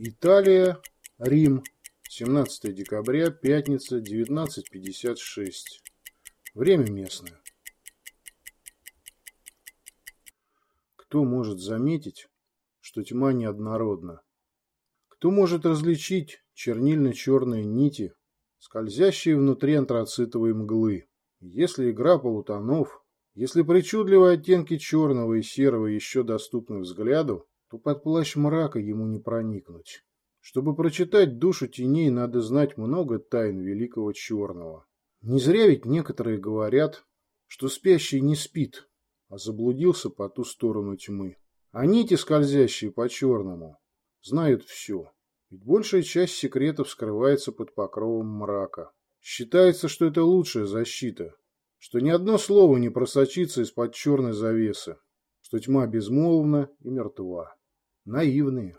Италия, Рим, 17 декабря, пятница, 19.56. Время местное. Кто может заметить, что тьма неоднородна? Кто может различить чернильно-черные нити, скользящие внутри антрацитовой мглы? Если игра полутонов, если причудливые оттенки черного и серого еще доступны взгляду, то под плащ мрака ему не проникнуть. Чтобы прочитать душу теней, надо знать много тайн великого черного. Не зря ведь некоторые говорят, что спящий не спит, а заблудился по ту сторону тьмы. А нити, скользящие по черному, знают все. Ведь большая часть секретов скрывается под покровом мрака. Считается, что это лучшая защита, что ни одно слово не просочится из-под черной завесы, что тьма безмолвна и мертва наивные.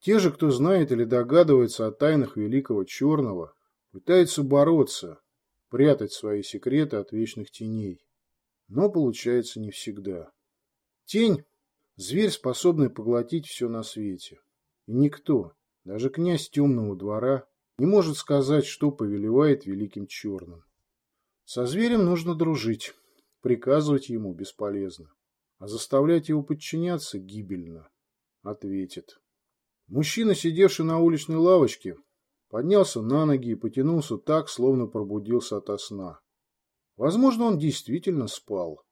Те же, кто знает или догадывается о тайнах великого черного, пытаются бороться, прятать свои секреты от вечных теней. Но получается не всегда. Тень – зверь, способный поглотить все на свете. И никто, даже князь темного двора, не может сказать, что повелевает великим черным. Со зверем нужно дружить, приказывать ему бесполезно, а заставлять его подчиняться гибельно ответит. Мужчина, сидевший на уличной лавочке, поднялся на ноги и потянулся так, словно пробудился ото сна. Возможно, он действительно спал,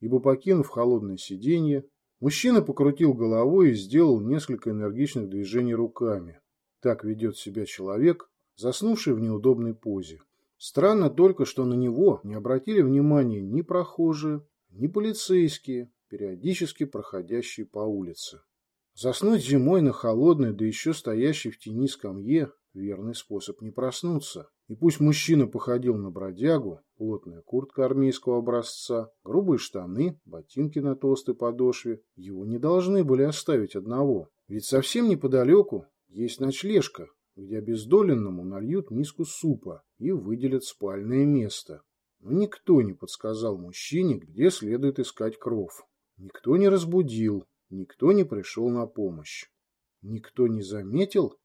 ибо, покинув холодное сиденье, мужчина покрутил головой и сделал несколько энергичных движений руками. Так ведет себя человек, заснувший в неудобной позе. Странно только, что на него не обратили внимания ни прохожие, ни полицейские, периодически проходящие по улице. Заснуть зимой на холодной, да еще стоящей в тени скамье – верный способ не проснуться. И пусть мужчина походил на бродягу, плотная куртка армейского образца, грубые штаны, ботинки на толстой подошве, его не должны были оставить одного. Ведь совсем неподалеку есть ночлежка, где обездоленному нальют миску супа и выделят спальное место. Но никто не подсказал мужчине, где следует искать кров. Никто не разбудил, Никто не пришел на помощь. Никто не заметил?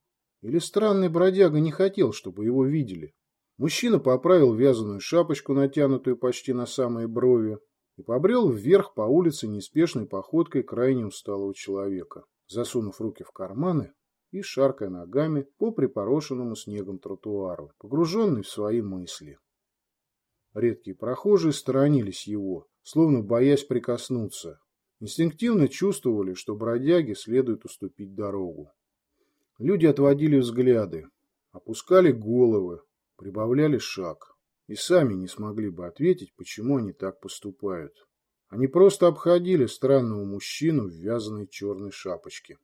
Или странный бродяга не хотел, чтобы его видели? Мужчина поправил вязаную шапочку, натянутую почти на самые брови, и побрел вверх по улице неспешной походкой крайне усталого человека, засунув руки в карманы и шаркая ногами по припорошенному снегом тротуару, погруженный в свои мысли. Редкие прохожие сторонились его, словно боясь прикоснуться, инстинктивно чувствовали, что бродяге следует уступить дорогу. Люди отводили взгляды, опускали головы, прибавляли шаг и сами не смогли бы ответить, почему они так поступают. Они просто обходили странного мужчину в вязаной черной шапочке.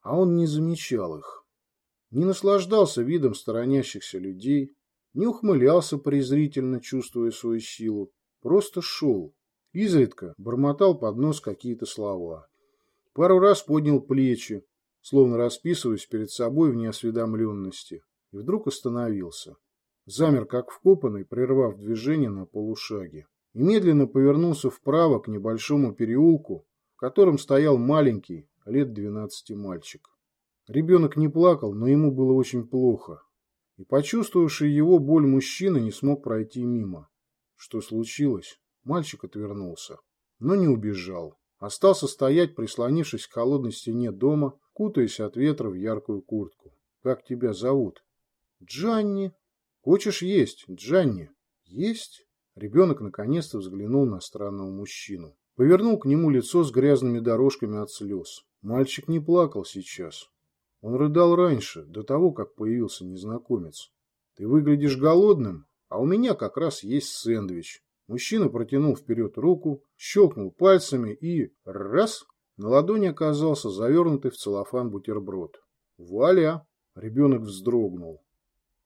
А он не замечал их. Не наслаждался видом сторонящихся людей, не ухмылялся презрительно, чувствуя свою силу, просто шел, Изредка бормотал под нос какие-то слова. Пару раз поднял плечи, словно расписываясь перед собой в неосведомленности, и вдруг остановился. Замер, как вкопанный, прервав движение на полушаге, и медленно повернулся вправо к небольшому переулку, в котором стоял маленький, лет двенадцати мальчик. Ребенок не плакал, но ему было очень плохо, и почувствовавший его боль мужчина не смог пройти мимо. Что случилось? Мальчик отвернулся, но не убежал. Остался стоять, прислонившись к холодной стене дома, кутаясь от ветра в яркую куртку. «Как тебя зовут?» «Джанни». «Хочешь есть, Джанни?» «Есть». Ребенок наконец-то взглянул на странного мужчину. Повернул к нему лицо с грязными дорожками от слез. Мальчик не плакал сейчас. Он рыдал раньше, до того, как появился незнакомец. «Ты выглядишь голодным, а у меня как раз есть сэндвич. Мужчина протянул вперед руку, щелкнул пальцами и... Раз! На ладони оказался завернутый в целлофан бутерброд. Вуаля! Ребенок вздрогнул.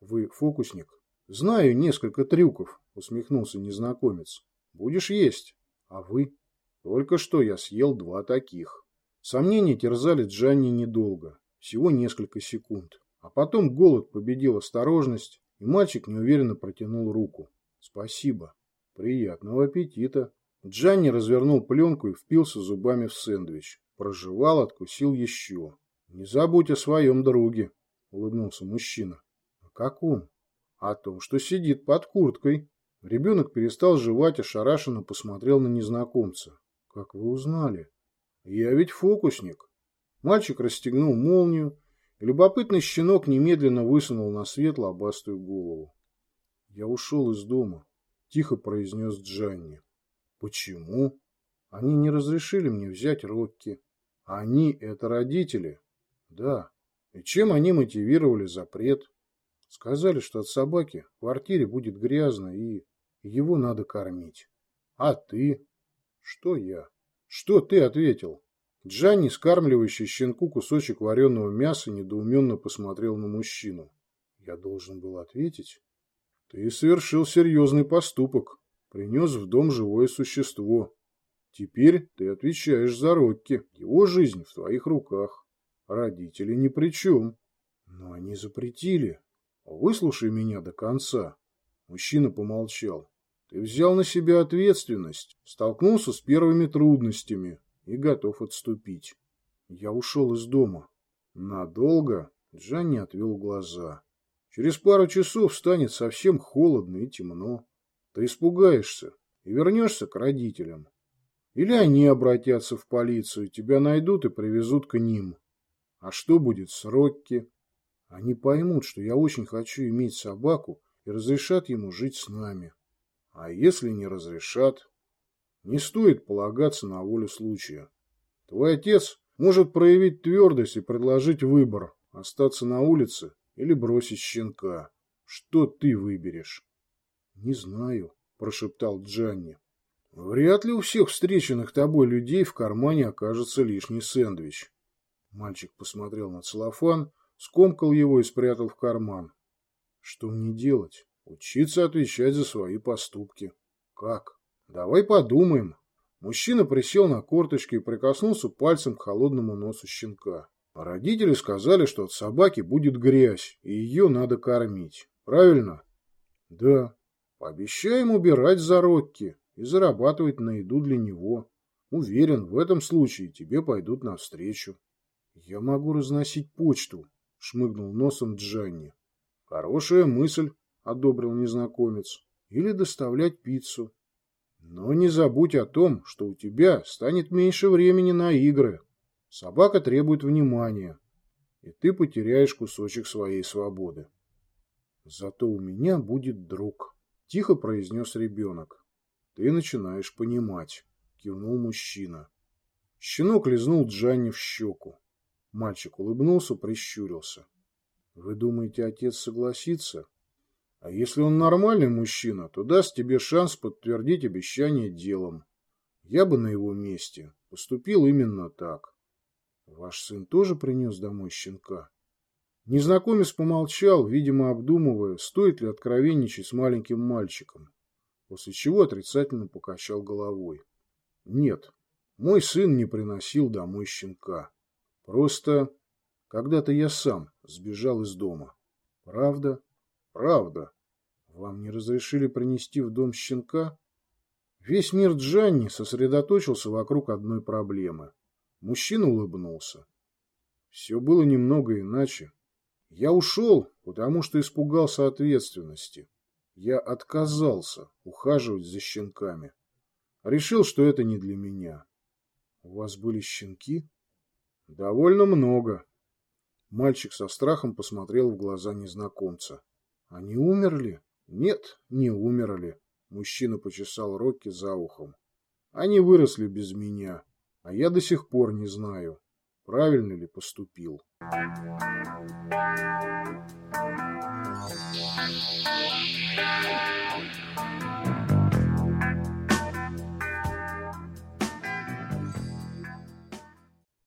Вы фокусник? Знаю несколько трюков, усмехнулся незнакомец. Будешь есть? А вы? Только что я съел два таких. Сомнения терзали Джанни недолго, всего несколько секунд. А потом голод победил осторожность, и мальчик неуверенно протянул руку. Спасибо. Приятного аппетита. Джанни развернул пленку и впился зубами в сэндвич. Прожевал, откусил еще. Не забудь о своем друге. улыбнулся мужчина. О каком? О том, что сидит под курткой. Ребенок перестал жевать, ошарашенно посмотрел на незнакомца. Как вы узнали? Я ведь фокусник. Мальчик расстегнул молнию, и любопытный щенок немедленно высунул на свет лобастую голову. Я ушел из дома, тихо произнес Джанни. Почему? Они не разрешили мне взять Рокки. Они – это родители. Да. И чем они мотивировали запрет? Сказали, что от собаки в квартире будет грязно и его надо кормить. А ты? Что я? Что ты ответил? Джанни, скармливающий щенку кусочек вареного мяса, недоуменно посмотрел на мужчину. Я должен был ответить. Ты совершил серьезный поступок. Принес в дом живое существо. Теперь ты отвечаешь за Рокки. Его жизнь в твоих руках. Родители ни при чем. Но они запретили. Выслушай меня до конца. Мужчина помолчал. Ты взял на себя ответственность, столкнулся с первыми трудностями и готов отступить. Я ушел из дома. Надолго Джанни отвел глаза. Через пару часов станет совсем холодно и темно. Ты испугаешься и вернешься к родителям. Или они обратятся в полицию, тебя найдут и привезут к ним. А что будет с Рокки? Они поймут, что я очень хочу иметь собаку и разрешат ему жить с нами. А если не разрешат? Не стоит полагаться на волю случая. Твой отец может проявить твердость и предложить выбор – остаться на улице или бросить щенка. Что ты выберешь? Не знаю, прошептал Джанни. Вряд ли у всех встреченных тобой людей в кармане окажется лишний сэндвич. Мальчик посмотрел на целлофан, скомкал его и спрятал в карман. Что мне делать? Учиться отвечать за свои поступки. Как? Давай подумаем. Мужчина присел на корточки и прикоснулся пальцем к холодному носу щенка. Родители сказали, что от собаки будет грязь, и ее надо кормить. Правильно? Да. Пообещаем убирать за Рокки и зарабатывать на еду для него. Уверен, в этом случае тебе пойдут навстречу. Я могу разносить почту, шмыгнул носом Джанни. Хорошая мысль, одобрил незнакомец, или доставлять пиццу. Но не забудь о том, что у тебя станет меньше времени на игры. Собака требует внимания, и ты потеряешь кусочек своей свободы. Зато у меня будет друг, тихо произнес ребенок. Ты начинаешь понимать, кивнул мужчина. Щенок лизнул Джанни в щеку. Мальчик улыбнулся, прищурился. Вы думаете, отец согласится? А если он нормальный мужчина, то даст тебе шанс подтвердить обещание делом. Я бы на его месте поступил именно так. Ваш сын тоже принес домой щенка? Незнакомец помолчал, видимо, обдумывая, стоит ли откровенничать с маленьким мальчиком, после чего отрицательно покачал головой. Нет, мой сын не приносил домой щенка. Просто когда-то я сам сбежал из дома. Правда? Правда. Вам не разрешили принести в дом щенка? Весь мир Джанни сосредоточился вокруг одной проблемы. Мужчина улыбнулся. Все было немного иначе. Я ушел, потому что испугался ответственности. Я отказался ухаживать за щенками. Решил, что это не для меня. У вас были щенки? Довольно много. Мальчик со страхом посмотрел в глаза незнакомца. Они умерли? Нет, не умерли. Мужчина почесал Рокки за ухом. Они выросли без меня, а я до сих пор не знаю, правильно ли поступил.